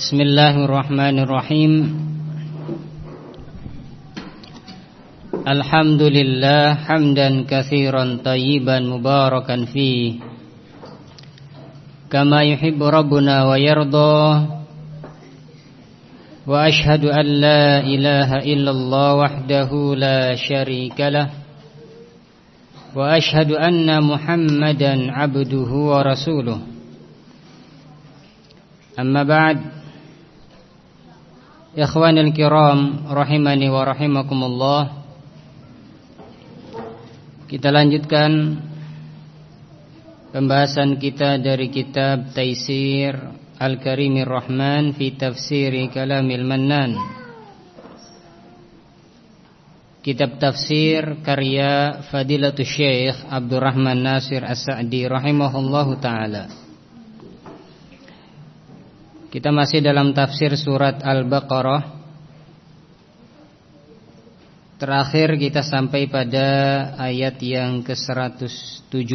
Bismillahirrahmanirrahim. Alhamdulillah hamdan kathiran tayyiban mubarakan fi Kama yuhibbu rabbuna wa yarda. Wa ashhadu an la illallah wahdahu la sharika lah. Wa ashhadu anna muhammadan abduhu wa rasuluh. Amma ba'd Ikhwanil kiram rahimani wa rahimakumullah. Kita lanjutkan Pembahasan kita dari kitab Taisir Al-Karimir Rahman Fi tafsiri kalamil mannan. Kitab tafsir karya Fadilatul Syekh Abdurrahman Nasir As-Sa'di Rahimahullahu ta'ala kita masih dalam tafsir surat Al-Baqarah. Terakhir kita sampai pada ayat yang ke-107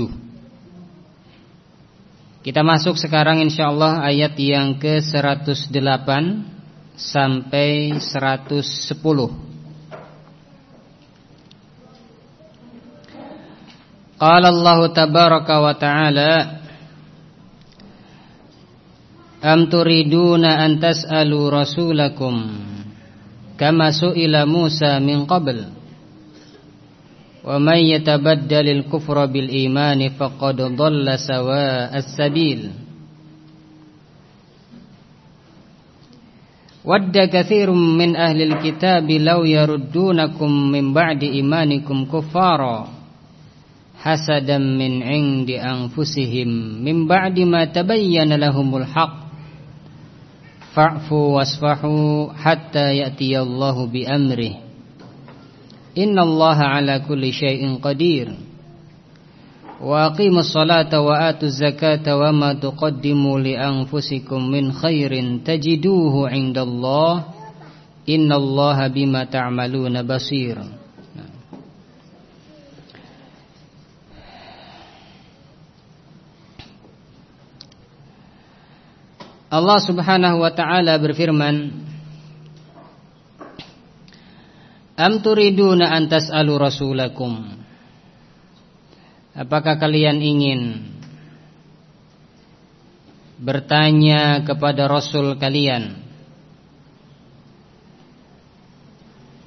Kita masuk sekarang insyaAllah ayat yang ke-108 Sampai 110 Qala Allah tabaraka wa ta'ala Am turiduna an tas'alu rasulakum kama su'ila Musa min qabl. Wa man yatabaddalil kufra bil iman faqad dhalla sawa'as sabil. Wadda katsirun min ahli alkitab law yaruddunakum min ba'di imanikum kuffara hasadan min 'indi anfusihim min ba'di ma tabayyana lahumul haqq fa'fu wasfahu hatta ya'tiyallahu bi amrih innallaha ala kulli syai'in qadir wa aqimus salata wa atuz zakata wa ma tuqaddimu li anfusikum min khairin tajiduhu 'indallahi innallaha bima ta'maluna basir Allah Subhanahu wa taala berfirman Am turiduna an tas'alu rasulakum? Apakah kalian ingin bertanya kepada rasul kalian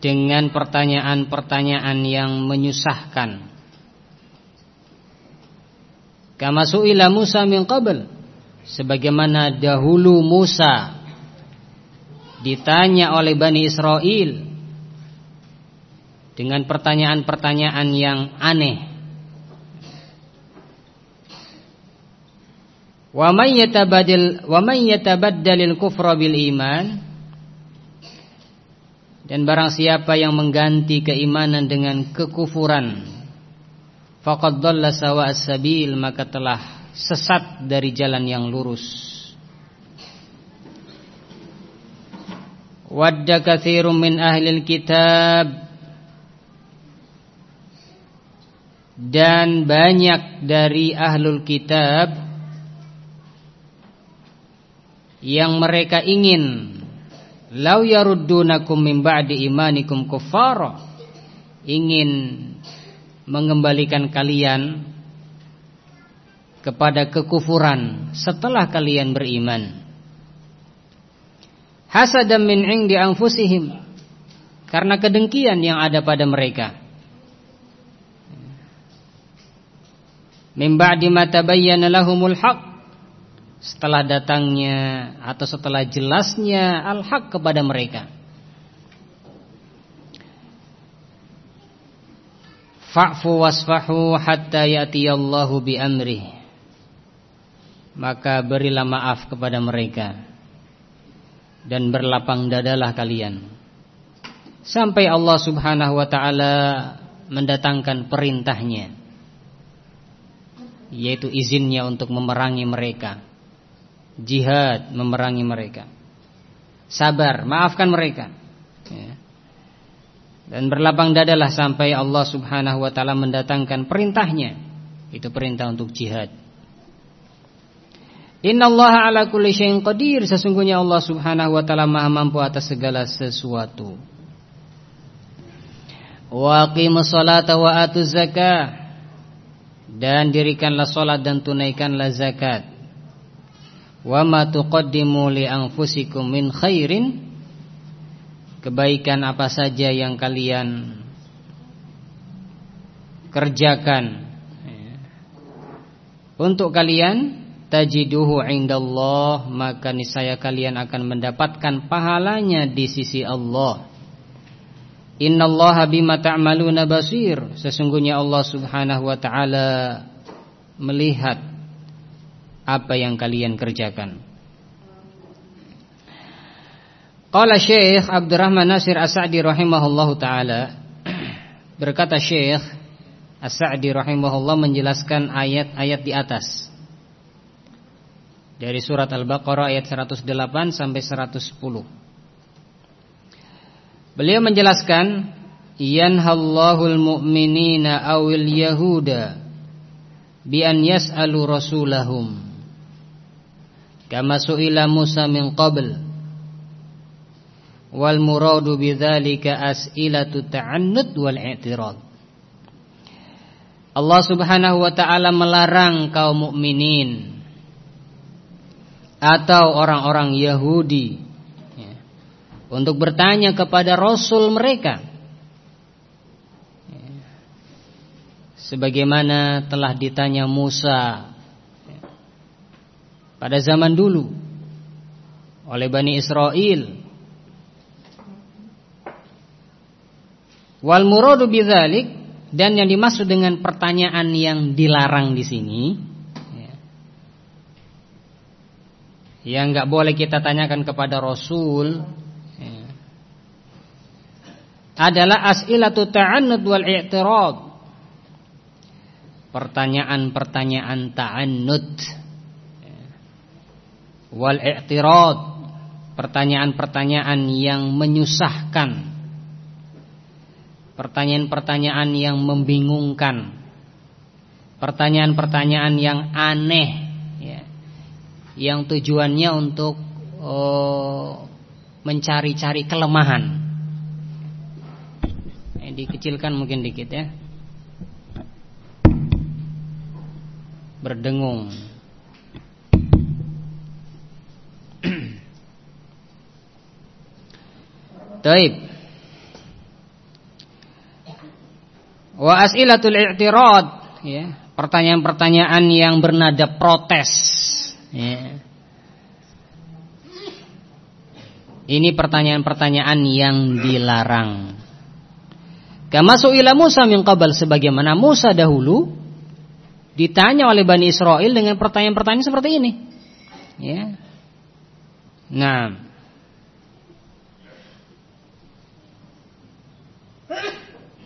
dengan pertanyaan-pertanyaan yang menyusahkan? Kama su'ila Musa min qabl sebagaimana dahulu Musa ditanya oleh Bani Israel dengan pertanyaan-pertanyaan yang aneh. Wa may bil iman dan barang siapa yang mengganti keimanan dengan kekufuran faqad dhalla sabil maka telah sesat dari jalan yang lurus. Wadda katsirun min ahli kitab dan banyak dari ahlul kitab yang mereka ingin lau yaruddunakum min ba'di imanikum kuffara ingin mengembalikan kalian kepada kekufuran setelah kalian beriman. Hasadam min indi anfusihim karena kedengkian yang ada pada mereka. Min ba'di ma tabayyana lahumul haq setelah datangnya atau setelah jelasnya al-haq kepada mereka. Fa'fu wasfahu hatta ya'tiyallahu bi amrihi maka berilah maaf kepada mereka. Dan berlapang dadalah kalian. Sampai Allah Subhanahu wa taala mendatangkan perintahnya yaitu izinnya untuk memerangi mereka. Jihad memerangi mereka. Sabar maafkan mereka. Ya. dan berlapang dadalah sampai Allah Subhanahu wa taala mendatangkan perintahnya. Itu perintah untuk jihad Innallaha ala kulli syai'in qadir. Sesungguhnya Allah Subhanahu wa taala Maha mampu atas segala sesuatu. Wa aqimus salata wa atuz zakah. Dan dirikanlah salat dan tunaikanlah zakat. Wa ma tuqaddimu li anfusikum min khairin kebaikan apa saja yang kalian kerjakan untuk kalian tajiduhu indallah maka niscaya kalian akan mendapatkan pahalanya di sisi Allah. Innallaha bima ta'maluna basir. Sesungguhnya Allah Subhanahu wa taala melihat apa yang kalian kerjakan. Qala Syekh Abdurrahman Nasir As-Sa'di rahimahullahu taala berkata Syekh As-Sa'di rahimahullah menjelaskan ayat-ayat di atas dari surat Al-Baqarah ayat 108 sampai 110. Beliau menjelaskan yanhallahul mu'minina awil yahuda bi an yas'alu rasulahum. Kama su'ila Musa min qabl. Wal muradu bidzalika as'ilatu ta'annud wal i'tirad. Allah Subhanahu wa taala melarang kaum mukminin atau orang-orang Yahudi. Ya, untuk bertanya kepada Rasul mereka. Ya, sebagaimana telah ditanya Musa ya, pada zaman dulu oleh Bani Israel. Wal muradu bidzalik dan yang dimaksud dengan pertanyaan yang dilarang di sini yang nggak boleh kita tanyakan kepada Rasul ya, adalah as'ilatu ta'annud wal i'tirad. Pertanyaan-pertanyaan ta'annud ya, wal i'tirad. Pertanyaan-pertanyaan yang menyusahkan. Pertanyaan-pertanyaan yang membingungkan. Pertanyaan-pertanyaan yang aneh yang tujuannya untuk oh, mencari-cari kelemahan. Ini dikecilkan mungkin dikit ya. Berdengung. Taib. Wa as'ilatul i'tirad ya, pertanyaan-pertanyaan yang bernada protes Ya. Ini pertanyaan-pertanyaan yang dilarang. Kama su'ila Musa min qabal sebagaimana Musa dahulu ditanya oleh Bani Israel dengan pertanyaan-pertanyaan seperti ini. Ya. Nah.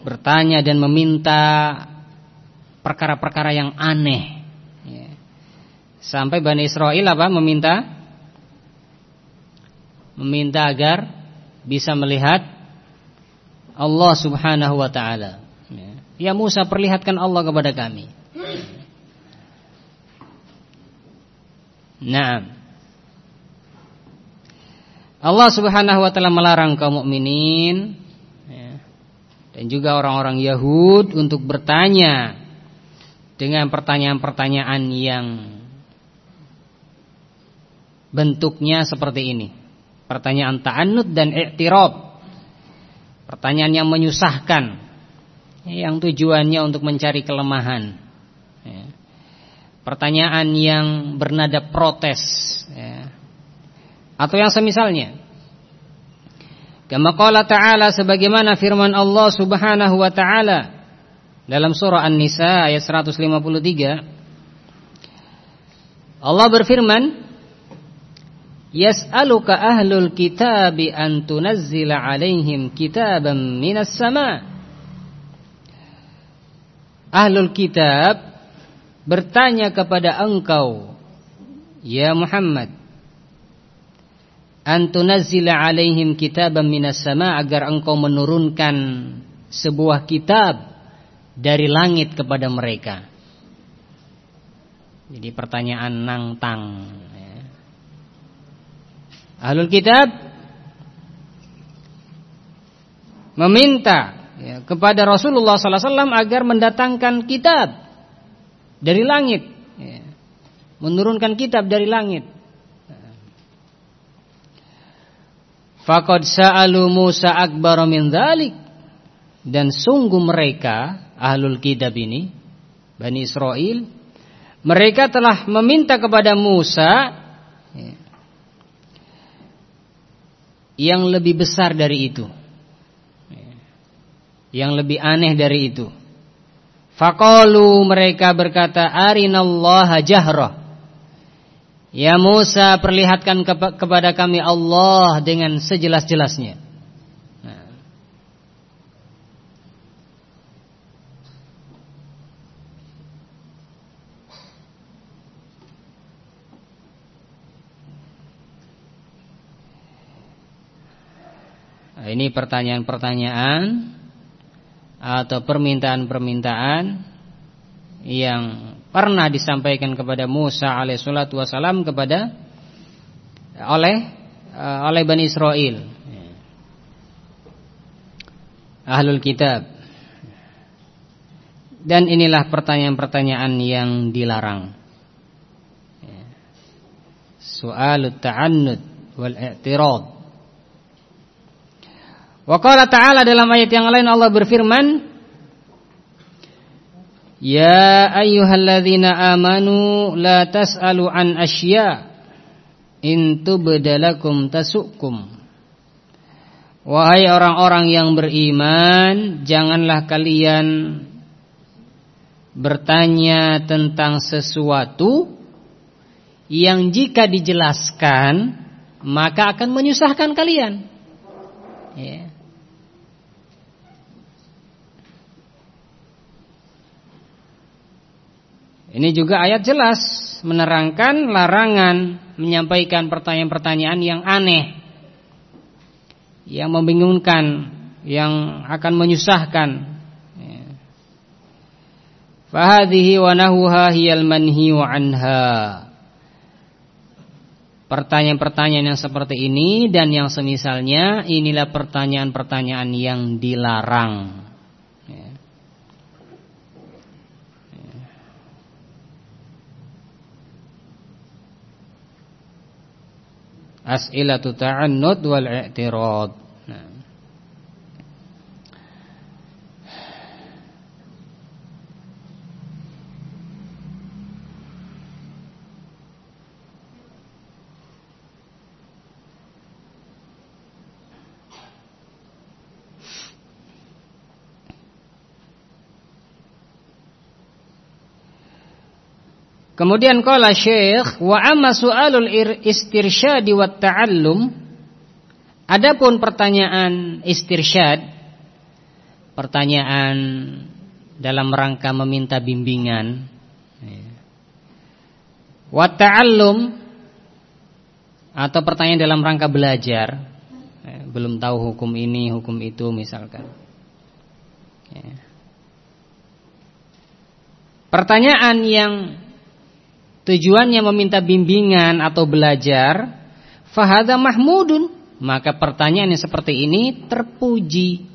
Bertanya dan meminta perkara-perkara yang aneh Sampai Bani Israel apa meminta meminta agar bisa melihat Allah Subhanahu wa taala. Ya. ya Musa perlihatkan Allah kepada kami. Nah. Allah Subhanahu wa taala melarang kaum mukminin ya, dan juga orang-orang Yahud untuk bertanya dengan pertanyaan-pertanyaan yang bentuknya seperti ini. Pertanyaan ta'annud dan i'tirab. Pertanyaan yang menyusahkan. Yang tujuannya untuk mencari kelemahan. Ya. Pertanyaan yang bernada protes. Ya. Atau yang semisalnya. Kama qala ta'ala sebagaimana firman Allah subhanahu wa ta'ala. Dalam surah An-Nisa ayat 153. Allah berfirman Yas'aluka ahlul kitabi an tunazzila alaihim kitaban minas sama. Ahlul kitab bertanya kepada engkau ya Muhammad an tunazzila alaihim kitaban minas sama agar engkau menurunkan sebuah kitab dari langit kepada mereka. Jadi pertanyaan nangtang. Ya. Ahlul kitab meminta ya, kepada Rasulullah SAW agar mendatangkan kitab dari langit, ya. menurunkan kitab dari langit. Fakad sa'alu Musa akbar min dhalik dan sungguh mereka ahlul kitab ini Bani Israel mereka telah meminta kepada Musa ya, yang lebih besar dari itu. Ya, yang lebih aneh dari itu. Faqalu mereka berkata arinallaha jahrah. Ya Musa perlihatkan kepada kami Allah dengan sejelas-jelasnya. Ini pertanyaan-pertanyaan atau permintaan-permintaan yang pernah disampaikan kepada Musa alaihissalatu wassalam kepada oleh uh, oleh Bani Israel. Ahlul Kitab. Dan inilah pertanyaan-pertanyaan yang dilarang. Soal ta'annud wal i'tirad Wa qala ta'ala dalam ayat yang lain Allah berfirman Ya ayyuhalladzina amanu la tas'alu an asya in tubdalakum tasukum Wahai orang-orang yang beriman janganlah kalian bertanya tentang sesuatu yang jika dijelaskan maka akan menyusahkan kalian ya. Ini juga ayat jelas menerangkan larangan menyampaikan pertanyaan-pertanyaan yang aneh, yang membingungkan, yang akan menyusahkan. Fahadhihi wa nahuha hiyal manhiyu anha. Pertanyaan-pertanyaan yang seperti ini dan yang semisalnya inilah pertanyaan-pertanyaan yang dilarang. As'ilatu ta'annud wal i'tirad. Nah. Kemudian kala Syekh wa amma su'alul istirsyad wa ta'allum. Adapun pertanyaan istirsyad pertanyaan dalam rangka meminta bimbingan wa ta'allum atau pertanyaan dalam rangka belajar belum tahu hukum ini hukum itu misalkan pertanyaan yang tujuannya meminta bimbingan atau belajar, fahada mahmudun, maka pertanyaan yang seperti ini terpuji.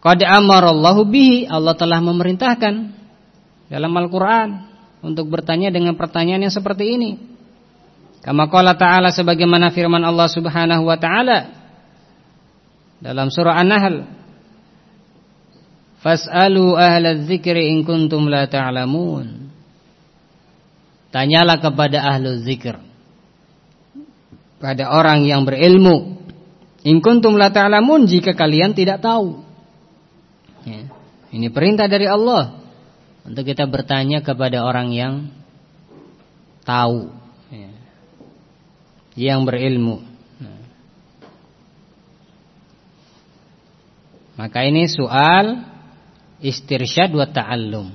Qad amarallahu bihi, Allah telah memerintahkan dalam Al-Qur'an untuk bertanya dengan pertanyaan yang seperti ini. Kama qala ta'ala sebagaimana firman Allah Subhanahu wa taala dalam surah An-Nahl. Fas'alu ahla dzikri in kuntum la ta'lamun Tanyalah kepada ahlu zikr. Pada orang yang berilmu. In kuntum la ta'lamun jika kalian tidak tahu. Ya. Ini perintah dari Allah. Untuk kita bertanya kepada orang yang Tahu. Ya. Yang berilmu. Nah. Maka ini soal Istirsyad wa ta'allum.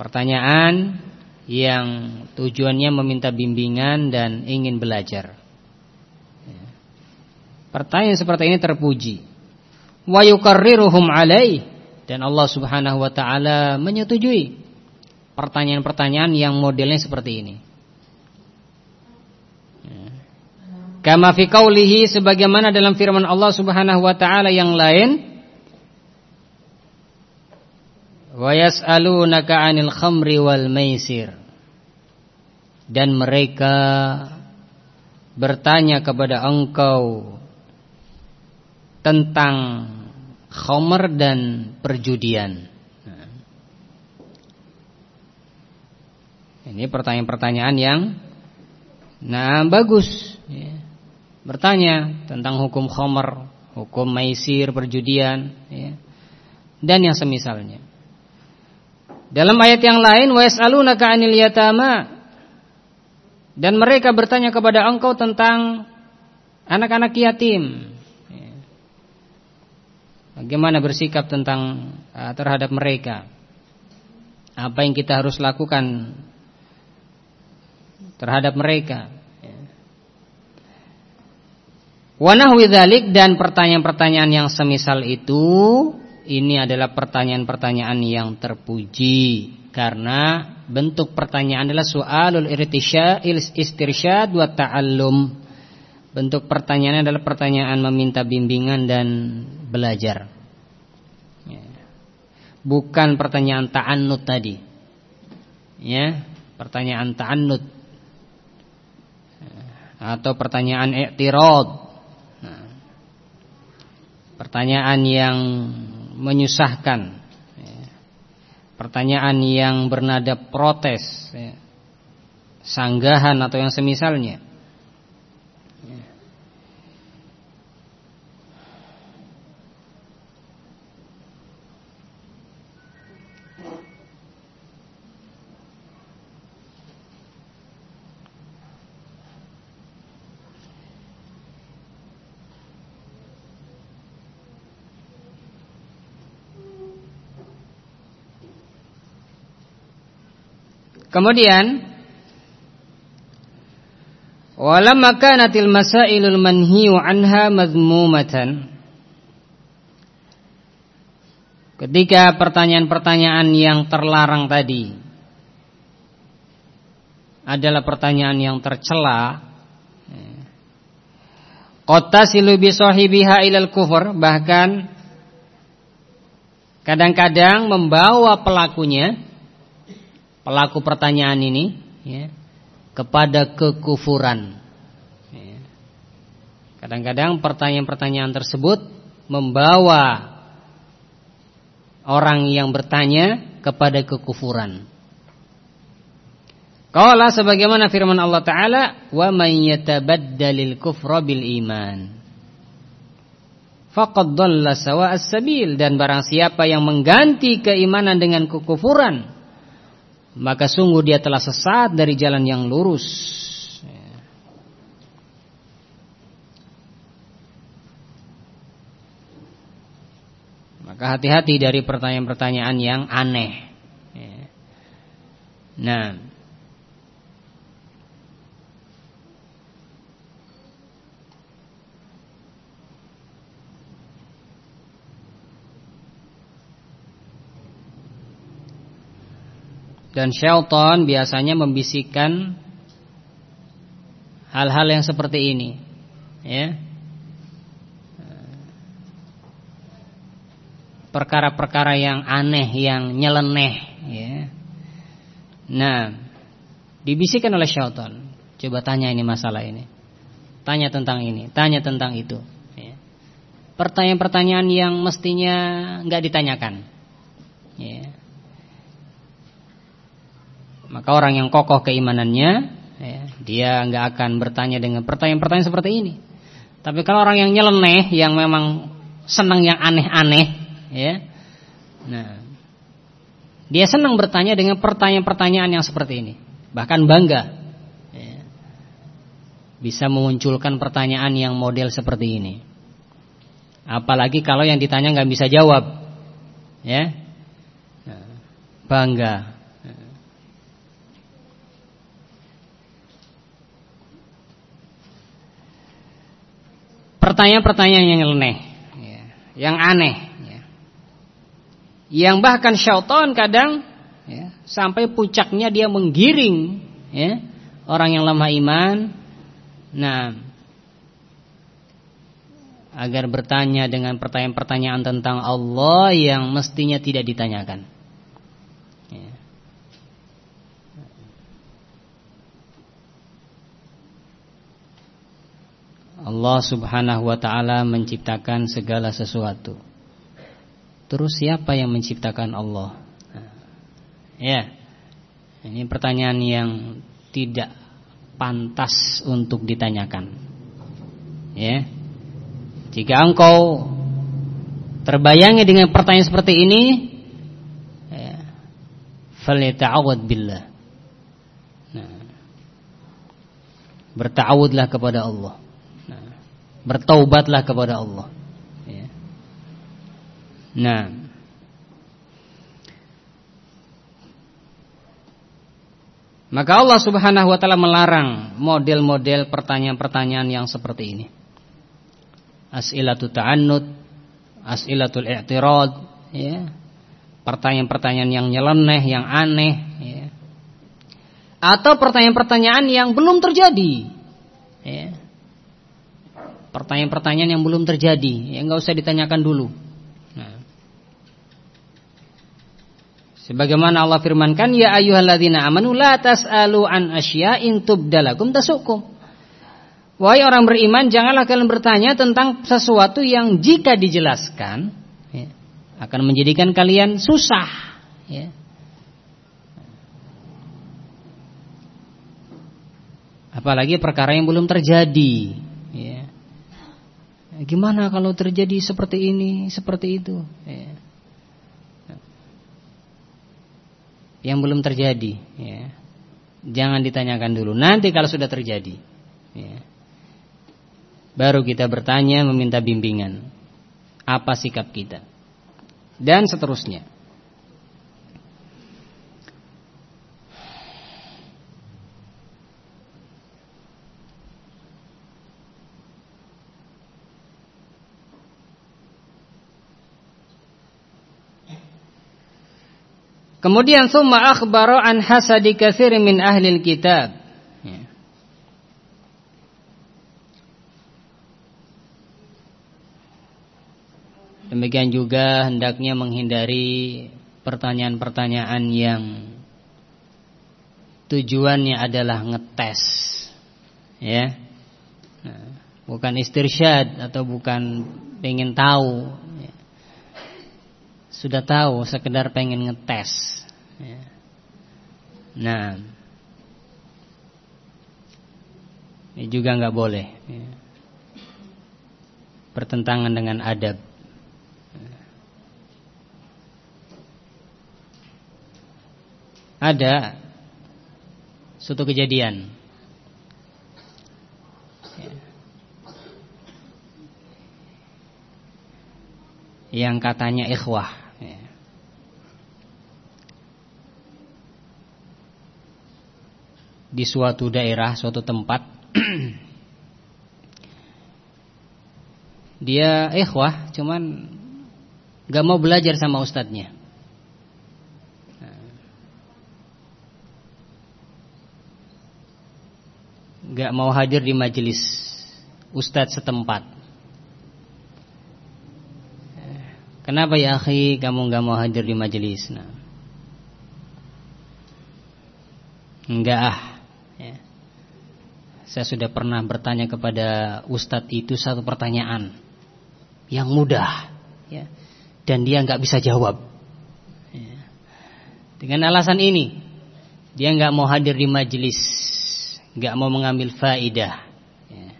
Pertanyaan yang tujuannya meminta bimbingan dan ingin belajar. Ya. Pertanyaan seperti ini terpuji. Wa yukarriruhum alaih dan Allah Subhanahu wa taala menyetujui pertanyaan-pertanyaan yang modelnya seperti ini. Kama fi qaulihi sebagaimana dalam firman Allah Subhanahu wa taala yang lain Wa yas'alunaka 'anil khamri wal maisir dan mereka bertanya kepada engkau tentang khamr dan perjudian. Ini pertanyaan-pertanyaan yang nah bagus ya. Bertanya tentang hukum khamr, hukum maisir, perjudian ya. Dan yang semisalnya. Dalam ayat yang lain wa yas'alunaka 'anil yatama dan mereka bertanya kepada engkau tentang anak-anak yatim. Bagaimana bersikap tentang uh, terhadap mereka? Apa yang kita harus lakukan terhadap mereka? Wanahwi dan pertanyaan-pertanyaan yang semisal itu ini adalah pertanyaan-pertanyaan yang terpuji karena bentuk pertanyaan adalah soalul istirsyad wa ta'allum. Bentuk pertanyaan adalah pertanyaan meminta bimbingan dan belajar. Ya. Bukan pertanyaan ta'annud tadi. Ya, pertanyaan ta'annud atau pertanyaan i'tirad. Nah, pertanyaan yang menyusahkan pertanyaan yang bernada protes, ya, sanggahan atau yang semisalnya. Kemudian Walamma kanatil masailul manhiyu anha Ketika pertanyaan-pertanyaan yang terlarang tadi adalah pertanyaan yang tercela Qatasilu bi sahibiha ilal kufur bahkan kadang-kadang membawa pelakunya pelaku pertanyaan ini ya, kepada kekufuran. Ya. Kadang-kadang pertanyaan-pertanyaan tersebut membawa orang yang bertanya kepada kekufuran. Qala sebagaimana firman Allah taala, "Wa may yatabaddalil kufra bil iman." Faqad dhalla sawa'as sabil dan barang siapa yang mengganti keimanan dengan kekufuran, maka sungguh dia telah sesat dari jalan yang lurus. Maka hati-hati dari pertanyaan-pertanyaan yang aneh. Nah, Dan syaitan biasanya membisikkan hal-hal yang seperti ini. Ya. Perkara-perkara yang aneh, yang nyeleneh, ya. Nah, dibisikkan oleh syaitan. Coba tanya ini masalah ini. Tanya tentang ini, tanya tentang itu. Ya. Pertanyaan-pertanyaan yang mestinya nggak ditanyakan. Ya. Maka orang yang kokoh keimanannya ya, Dia nggak akan bertanya dengan pertanyaan-pertanyaan seperti ini. Tapi kalau orang yang nyeleneh Yang memang senang yang aneh-aneh ya, Nah Dia senang bertanya dengan pertanyaan-pertanyaan yang seperti ini. Bahkan bangga ya, Bisa memunculkan pertanyaan yang model seperti ini. Apalagi kalau yang ditanya nggak bisa jawab Ya nah, Bangga pertanyaan-pertanyaan yang nyeleneh, ya, yang aneh, ya. yang bahkan syaitan kadang ya, sampai puncaknya dia menggiring ya orang yang lemah iman. Nah agar bertanya dengan pertanyaan-pertanyaan tentang Allah yang mestinya tidak ditanyakan Allah subhanahu wa ta'ala menciptakan segala sesuatu Terus siapa yang menciptakan Allah Ya. Ini pertanyaan yang tidak pantas untuk ditanyakan. Ya. Jika engkau terbayangi dengan pertanyaan seperti ini, ya, falyata'awad billah. Nah, bertawudlah kepada Allah. Bertaubatlah kepada Allah. Ya. Nah, Maka Allah Subhanahu wa taala melarang model-model pertanyaan-pertanyaan yang seperti ini. As'ilatu ta'annud, as'ilatul i'tirad, ya. Pertanyaan-pertanyaan yang nyeleneh, yang aneh, ya. Atau pertanyaan-pertanyaan yang belum terjadi. Ya. Pertanyaan-pertanyaan yang belum terjadi, ya enggak usah ditanyakan dulu. Sebagaimana Allah firmankan, "Ya ayyuhalladzina amanu la tas'alu an asya'in tubdalakum tasukum." Wahai orang beriman, janganlah kalian bertanya tentang sesuatu yang jika dijelaskan ya, akan menjadikan kalian susah. Ya. Apalagi perkara yang belum terjadi. Gimana kalau terjadi seperti ini, seperti itu? Ya. yang belum terjadi ya. Jangan ditanyakan dulu Nanti kalau sudah terjadi ya. Baru kita bertanya Meminta bimbingan Apa sikap kita Dan seterusnya Kemudian summa akhbara an hasadi katsir min ahli kitab. Ya. Demikian juga hendaknya menghindari pertanyaan-pertanyaan yang tujuannya adalah ngetes. Ya. Nah, bukan istirsyad atau bukan ingin tahu sudah tahu sekedar pengen ngetes. Ya. Nah, ini juga nggak boleh. Ya. Pertentangan dengan adab. Ada suatu kejadian yang katanya ikhwah di suatu daerah, suatu tempat dia ikhwah cuman gak mau belajar sama ustadznya. Gak mau hadir di majelis ustadz setempat kenapa ya akhi kamu gak mau hadir di majelis nah enggak ah saya sudah pernah bertanya kepada ustadz itu satu pertanyaan yang mudah, ya, dan dia nggak bisa jawab. Ya. Dengan alasan ini, dia nggak mau hadir di majelis, nggak mau mengambil faidah. Ya.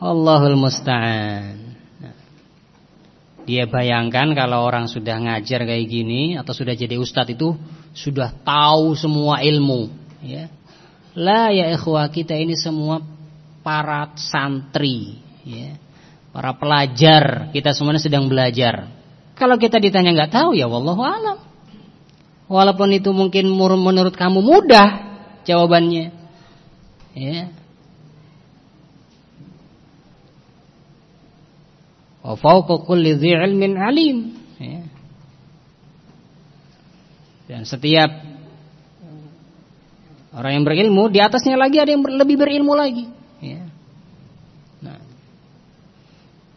Allahul musta'an. Dia bayangkan kalau orang sudah ngajar kayak gini atau sudah jadi ustadz itu sudah tahu semua ilmu, ya. La ya ikhwah kita ini semua para santri ya. Para pelajar Kita semuanya sedang belajar. Kalau kita ditanya nggak tahu ya wallahu alam. Walaupun itu mungkin menurut kamu mudah Jawabannya Ya Wa kulli ilmin alim ya. Dan setiap orang yang berilmu di atasnya lagi ada yang lebih berilmu lagi. Ya. Nah,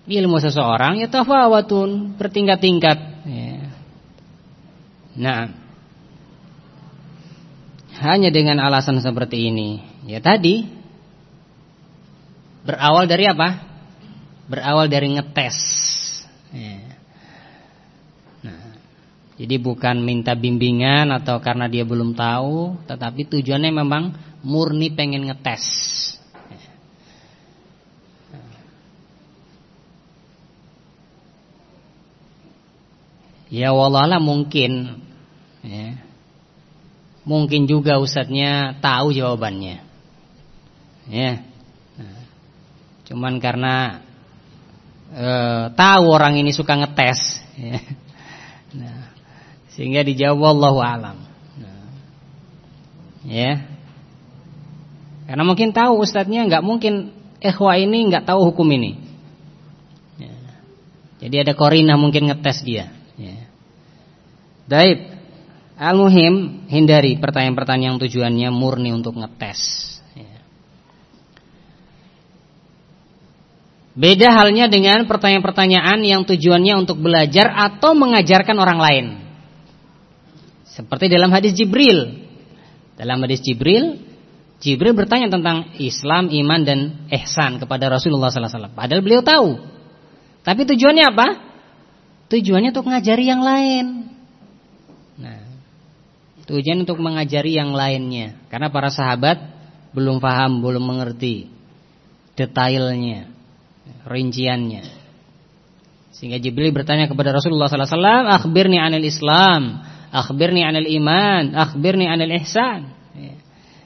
ilmu seseorang ya tafawatun bertingkat-tingkat. Ya. Nah, hanya dengan alasan seperti ini, ya tadi berawal dari apa? Berawal dari ngetes. Ya. Jadi bukan minta bimbingan atau karena dia belum tahu, tetapi tujuannya memang murni pengen ngetes. Ya wallahualam mungkin ya. Mungkin juga ustadznya tahu jawabannya. Ya. Nah, cuman karena e, tahu orang ini suka ngetes ya. Sehingga dijawab Allah alam. Nah, ya. Karena mungkin tahu ustadznya nggak mungkin ikhwah ini nggak tahu hukum ini. Ya. Jadi ada korina mungkin ngetes dia. Ya. Daib. Al-muhim hindari pertanyaan-pertanyaan yang tujuannya murni untuk ngetes. Ya. Beda halnya dengan pertanyaan-pertanyaan yang tujuannya untuk belajar atau mengajarkan orang lain. Seperti dalam hadis Jibril. Dalam hadis Jibril, Jibril bertanya tentang Islam, iman dan ihsan kepada Rasulullah sallallahu alaihi wasallam. Padahal beliau tahu. Tapi tujuannya apa? Tujuannya untuk mengajari yang lain. Nah, tujuan untuk mengajari yang lainnya. Karena para sahabat belum paham, belum mengerti detailnya, rinciannya. Sehingga Jibril bertanya kepada Rasulullah sallallahu alaihi wasallam, "Akhbirni 'anil Islam." akhbirni anil iman, akhbirni anil ihsan. Ya.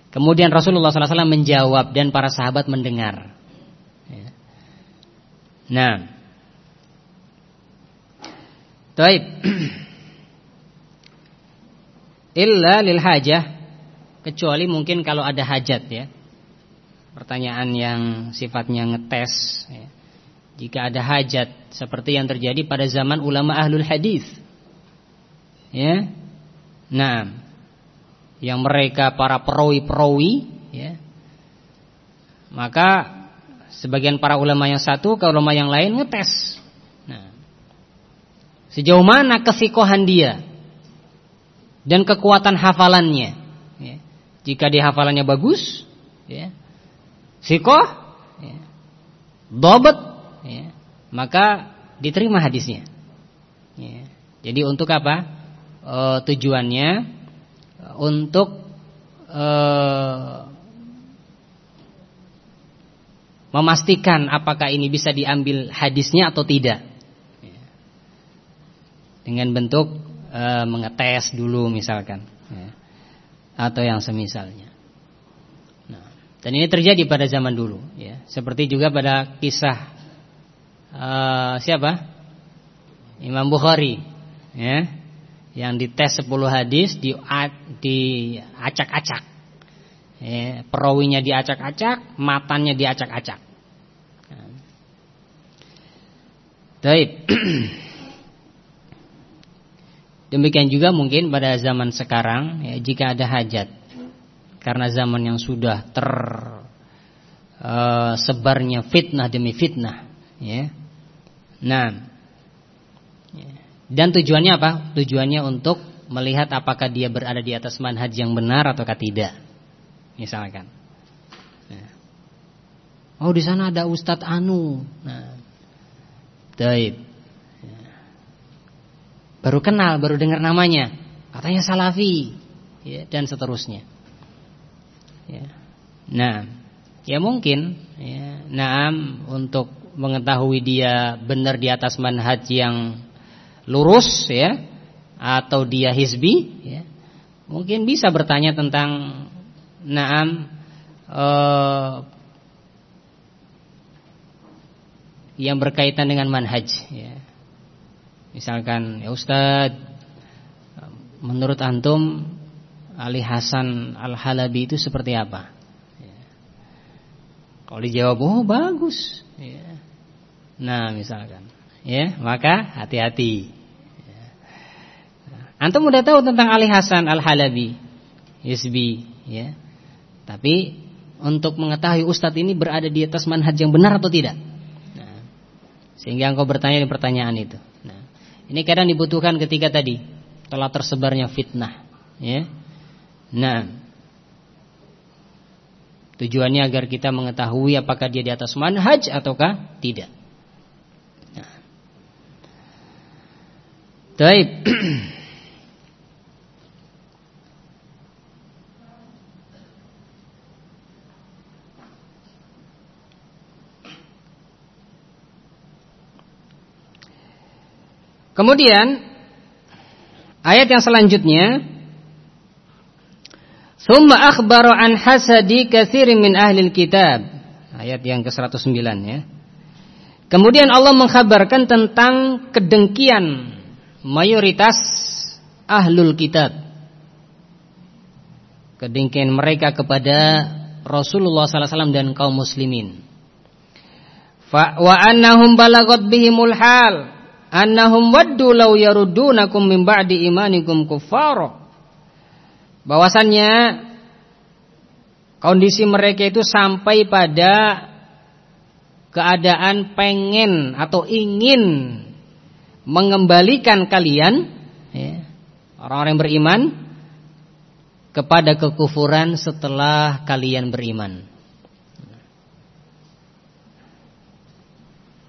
Kemudian Rasulullah SAW menjawab dan para sahabat mendengar. Nah, Taib. Illa lil hajah kecuali mungkin kalau ada hajat ya. Pertanyaan yang sifatnya ngetes ya. Jika ada hajat seperti yang terjadi pada zaman ulama ahlul hadis ya. Nah, yang mereka para perawi-perawi ya. Maka sebagian para ulama yang satu ke ulama yang lain ngetes. Nah, sejauh mana kesikohan dia dan kekuatan hafalannya. Ya. Jika dia hafalannya bagus, ya, sikoh, ya, dobet, ya, maka diterima hadisnya. Ya. Jadi untuk apa? e, tujuannya untuk e, memastikan apakah ini bisa diambil hadisnya atau tidak. Dengan bentuk e, mengetes dulu misalkan. Ya. Atau yang semisalnya. Nah, dan ini terjadi pada zaman dulu. Ya. Seperti juga pada kisah e, siapa? Imam Bukhari. Ya yang dites 10 hadis di diacak-acak. Ya, perawinya diacak-acak, matanya diacak-acak. Baik. Demikian juga mungkin pada zaman sekarang ya, jika ada hajat karena zaman yang sudah ter uh, sebarnya fitnah demi fitnah ya. Nah, dan tujuannya apa? Tujuannya untuk melihat apakah dia berada di atas manhaj yang benar ataukah tidak. Misalkan. Nah. Oh di sana ada Ustadz Anu. Nah. Taib. Baru kenal, baru dengar namanya. Katanya Salafi. Ya, dan seterusnya. Ya. Nah, ya mungkin ya, Naam untuk mengetahui dia benar di atas manhaj yang lurus ya atau dia hizbi ya mungkin bisa bertanya tentang naam eh, yang berkaitan dengan manhaj ya misalkan ya Ustad menurut antum Ali Hasan Al Halabi itu seperti apa ya. kalau dijawab oh bagus ya. Nah misalkan ya maka hati-hati Antum udah tahu tentang Ali Hasan Al-Halabi, Hizbi, ya. Tapi untuk mengetahui ustadz ini berada di atas manhaj yang benar atau tidak. Nah, sehingga engkau bertanya di pertanyaan itu. Nah, ini kadang dibutuhkan ketika tadi telah tersebarnya fitnah, ya. Nah, tujuannya agar kita mengetahui apakah dia di atas manhaj ataukah tidak. Baik. Kemudian ayat yang selanjutnya Summa akhbaru an hasadi katsirin min ahli kitab. Ayat yang ke-109 ya. Kemudian Allah mengkhabarkan tentang kedengkian mayoritas ahlul kitab. Kedengkian mereka kepada Rasulullah sallallahu alaihi wasallam dan kaum muslimin. Wa annahum balagat bihimul hal annahum waddu law yaruddunakum min ba'di imanikum kuffara bahwasannya kondisi mereka itu sampai pada keadaan pengen atau ingin mengembalikan kalian ya, orang-orang yang beriman kepada kekufuran setelah kalian beriman.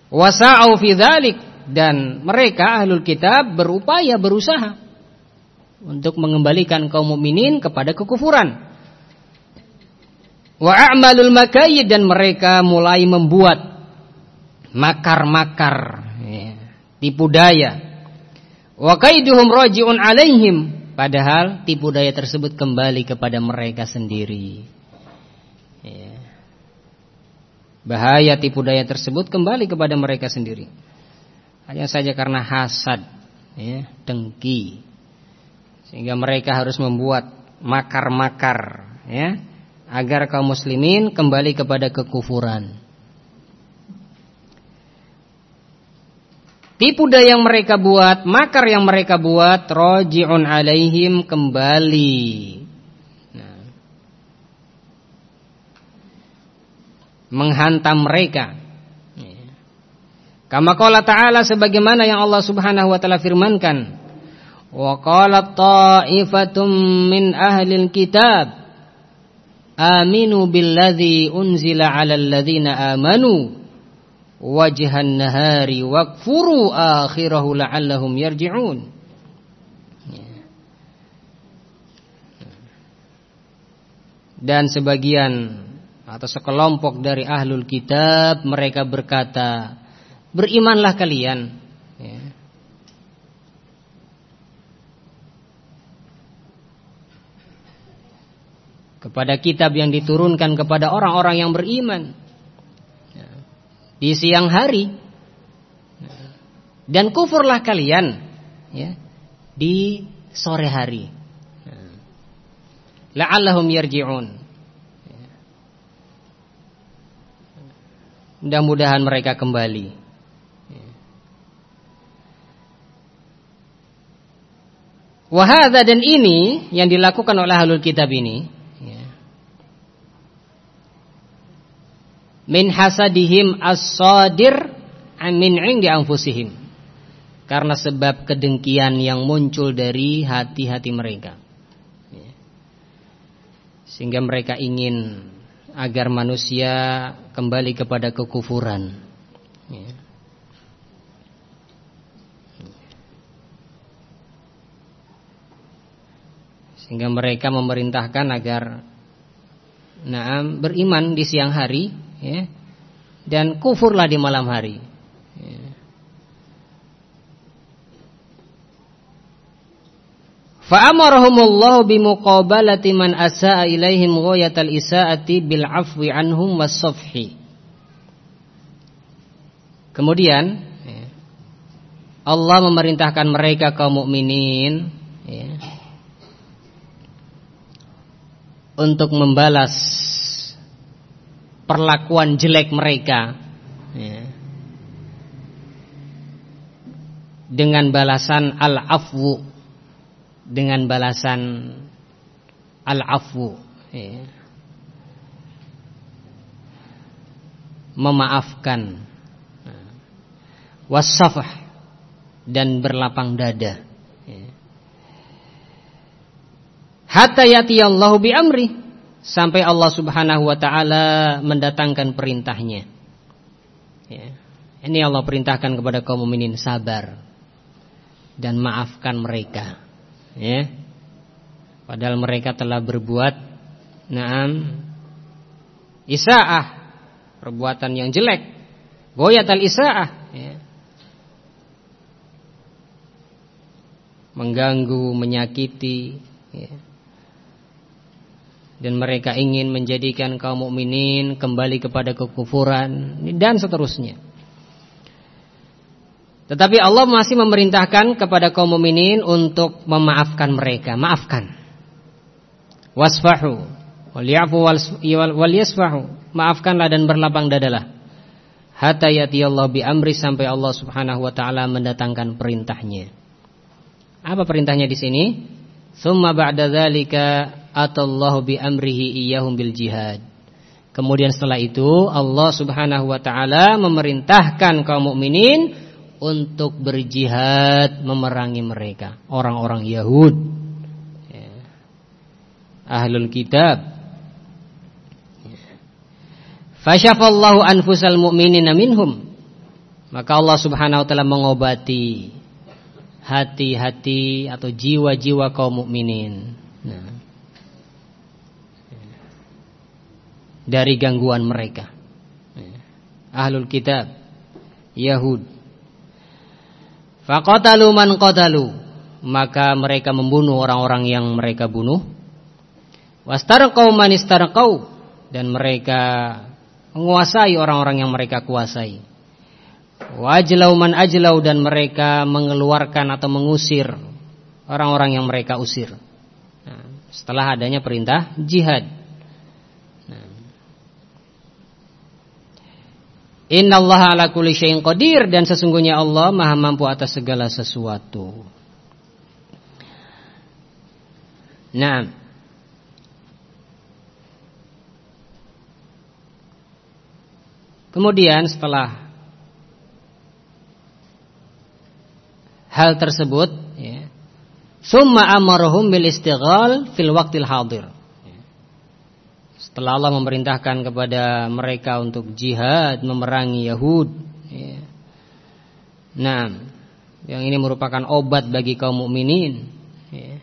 Wasa'u fi dzalik dan mereka ahlul kitab berupaya berusaha untuk mengembalikan kaum mukminin kepada kekufuran. Wa a'malul dan mereka mulai membuat makar-makar ya, tipu daya. Wa kaiduhum raji'un alaihim padahal tipu daya tersebut kembali kepada mereka sendiri. Ya. Bahaya tipu daya tersebut kembali kepada mereka sendiri. Hanya saja karena hasad, ya, dengki. Sehingga mereka harus membuat makar-makar, ya, agar kaum muslimin kembali kepada kekufuran. Tipu daya yang mereka buat, makar yang mereka buat, roji'un alaihim kembali. Nah, menghantam mereka Kama qala ta'ala sebagaimana yang Allah Subhanahu wa taala firmankan. Wa qalat ta'ifatum min ahlil kitab aminu billadzi unzila 'alal ladzina amanu wajhan nahari wakfuru akhirahu la'allahum yarji'un. Dan sebagian atau sekelompok dari ahlul kitab mereka berkata berimanlah kalian ya. kepada kitab yang diturunkan kepada orang-orang yang beriman. Di siang hari. Dan kufurlah kalian ya, di sore hari. La'allahum yarji'un. Ya. mudah-mudahan mereka kembali. Wahada dan ini yang dilakukan oleh ahlul kitab ini ya. Min hasadihim as-sadir min indi anfusihim Karena sebab kedengkian yang muncul dari hati-hati mereka ya. Sehingga mereka ingin agar manusia kembali kepada kekufuran ya. Sehingga mereka memerintahkan agar nah, beriman di siang hari ya, dan kufurlah di malam hari. Ya. Fa'amarahumullahu bimuqabalati man asa'a ilaihim ghayatal isaati bil afwi anhum was-safhi. Kemudian ya, Allah memerintahkan mereka kaum mukminin ya, untuk membalas perlakuan jelek mereka. Ya, dengan balasan al-afwu. Dengan balasan al-afu ya. memaafkan. Wasafah dan berlapang dada. Ya. hatta yatiyallahu bi amri sampai Allah Subhanahu wa taala mendatangkan perintahnya ya. ini Allah perintahkan kepada kaum mukminin sabar dan maafkan mereka ya padahal mereka telah berbuat naam isaah perbuatan yang jelek goyatal isaah ya. mengganggu menyakiti ya. Dan mereka ingin menjadikan kaum mukminin kembali kepada kekufuran dan seterusnya tetapi Allah masih memerintahkan kepada kaum mukminin untuk memaafkan mereka, maafkan. Wasfahu wal wal yasfahu. Maafkanlah dan berlapang dadalah. Hatta yati Allah bi amri sampai Allah Subhanahu wa taala mendatangkan perintahnya. Apa perintahnya di sini? Summa ba'da dzalika atallahu bi amrihi iyyahum bil jihad. Kemudian setelah itu Allah Subhanahu wa taala memerintahkan kaum mukminin untuk berjihad memerangi mereka orang-orang Yahud ya. ahlul kitab ya. Fashafallahu anfusal mu'minina minhum maka Allah Subhanahu wa taala mengobati hati-hati atau jiwa-jiwa kaum mukminin nah. Dari gangguan mereka ahlul kitab Yahud Faqatalu man qatalu maka mereka membunuh orang-orang yang mereka bunuh. Wastarqau man istarqau dan mereka menguasai orang-orang yang mereka kuasai. Wajlau man ajlau dan mereka mengeluarkan atau mengusir orang-orang yang mereka usir. Nah, setelah adanya perintah jihad. Innallaha ala kulli syai'in qadir dan sesungguhnya Allah Maha mampu atas segala sesuatu. Nah, kemudian setelah hal tersebut, ya, summa amarahum bil istighal fil waqtil hadir. Setelah Allah memerintahkan kepada mereka untuk jihad memerangi Yahud. Ya. Nah, yang ini merupakan obat bagi kaum mukminin. Ya.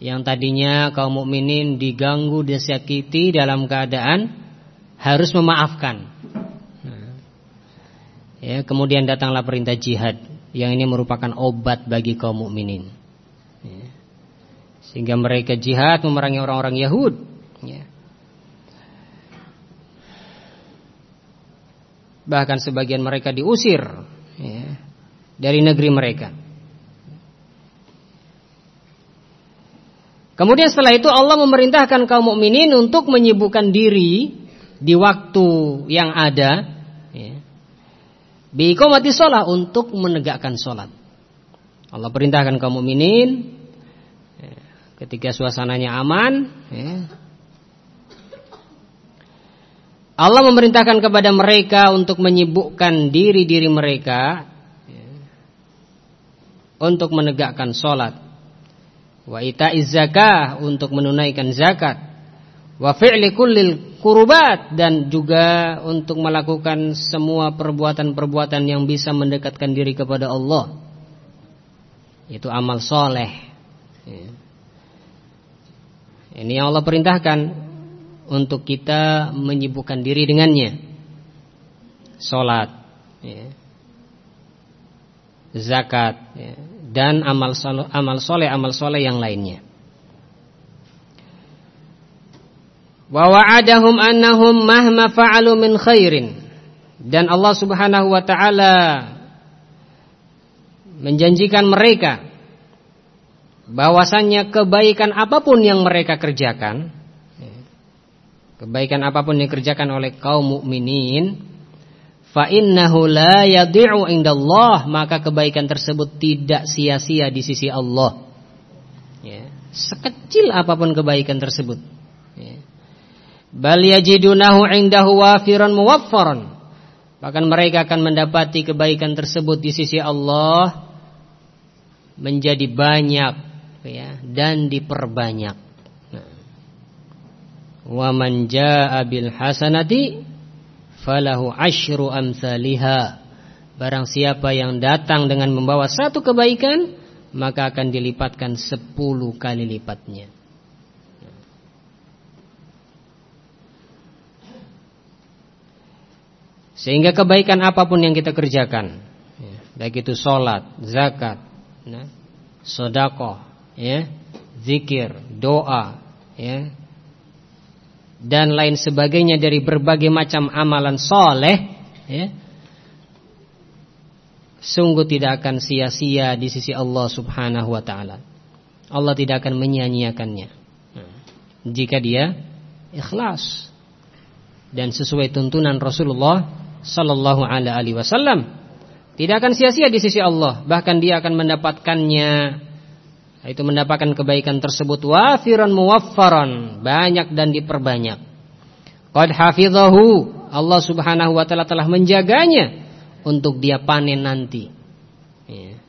Yang tadinya kaum mukminin diganggu, disakiti dalam keadaan harus memaafkan. Ya, kemudian datanglah perintah jihad. Yang ini merupakan obat bagi kaum mukminin. Ya. Sehingga mereka jihad memerangi orang-orang Yahud. Ya. Bahkan sebagian mereka diusir ya, dari negeri mereka. Kemudian setelah itu Allah memerintahkan kaum mukminin untuk menyibukkan diri di waktu yang ada ya, sholat untuk menegakkan sholat. Allah perintahkan kaum mukminin ya, ketika suasananya aman ya, Allah memerintahkan kepada mereka untuk menyibukkan diri-diri mereka ya, untuk menegakkan sholat, wa ita'iz zakah untuk menunaikan zakat, wa fi'li kullil kurubat dan juga untuk melakukan semua perbuatan-perbuatan yang bisa mendekatkan diri kepada Allah. Itu amal soleh. Ya. Ini yang Allah perintahkan untuk kita menyibukkan diri dengannya. Salat, ya. zakat, ya. dan amal soleh, amal soleh, amal soleh yang lainnya. Wa wa'adahum annahum mahma fa'alu min khairin. Dan Allah Subhanahu wa taala menjanjikan mereka bahwasannya kebaikan apa pun yang mereka kerjakan kebaikan apa pun yang dikerjakan oleh kaum mukminin fa innahu la yadhi'u indallah maka kebaikan tersebut tidak sia-sia di sisi Allah sekecil apa pun kebaikan tersebut. Ya. Bal yajidunahu indahu wafiran muwaffaran. Bahkan mereka akan mendapati kebaikan tersebut di sisi Allah menjadi banyak ya dan diperbanyak. Wa man jaa bil hasanati falahu asyru amsalihha. Barang siapa yang datang dengan membawa satu kebaikan, maka akan dilipatkan sepuluh kali lipatnya. Sehingga kebaikan apa pun yang kita kerjakan, ya, baik itu sholat, zakat, ya, sodakoh, ya, zikir, doa, ya, dan lain sebagainya dari berbagai macam amalan soleh, ya, sungguh tidak akan sia-sia di sisi Allah Subhanahu wa taala. Allah tidak akan menyia-nyiakannya. Jika dia ikhlas dan sesuai tuntunan Rasulullah sallallahu alaihi wasallam, tidak akan sia-sia di sisi Allah, bahkan dia akan mendapatkannya itu mendapatkan kebaikan tersebut wafiran muwaffaran, banyak dan diperbanyak. Qad hafizahu, Allah Subhanahu wa taala telah menjaganya untuk dia panen nanti. Ya.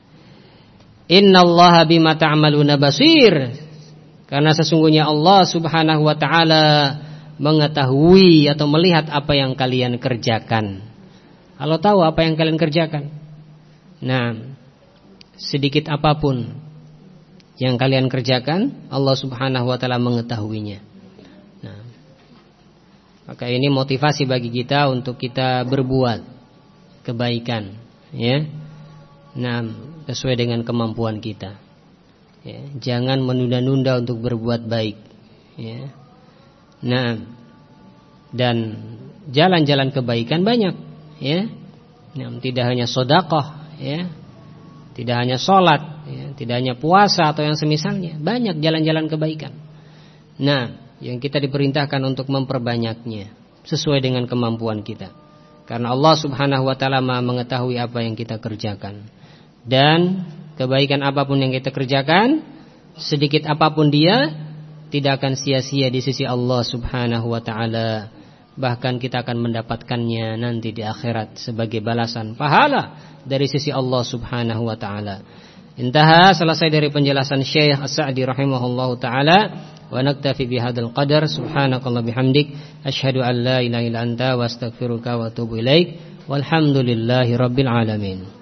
Innallaha bima ta'maluna basir. Karena sesungguhnya Allah Subhanahu wa taala mengetahui atau melihat apa yang kalian kerjakan. Kalau tahu apa yang kalian kerjakan. Nah, sedikit apa pun yang kalian kerjakan, Allah Subhanahu wa taala mengetahuinya. Nah, maka ini motivasi bagi kita untuk kita berbuat kebaikan ya. Nah sesuai dengan kemampuan kita ya. Jangan menunda-nunda untuk berbuat baik ya. Nah dan jalan-jalan kebaikan banyak ya. Nah, tidak hanya sodakoh ya. Tidak hanya sholat ya, tidak hanya puasa atau yang semisalnya banyak jalan-jalan kebaikan. Nah yang kita diperintahkan untuk memperbanyaknya sesuai dengan kemampuan kita. Karena Allah subhanahu wa ta'ala mengetahui apa yang kita kerjakan. Dan kebaikan apa pun yang kita kerjakan Sedikit apa pun dia Tidak akan sia-sia di sisi Allah subhanahu wa ta'ala. Bahkan kita akan mendapatkannya nanti di akhirat Sebagai balasan pahala Dari sisi Allah subhanahu wa ta'ala Intaha selesai dari penjelasan Syekh As-Sa'di rahimahullahu taala wa naktafi bihadzal qadar subhanakallah bihamdik asyhadu an la ilaha illa anta wa astaghfiruka wa atubu ilaik walhamdulillahi rabbil alamin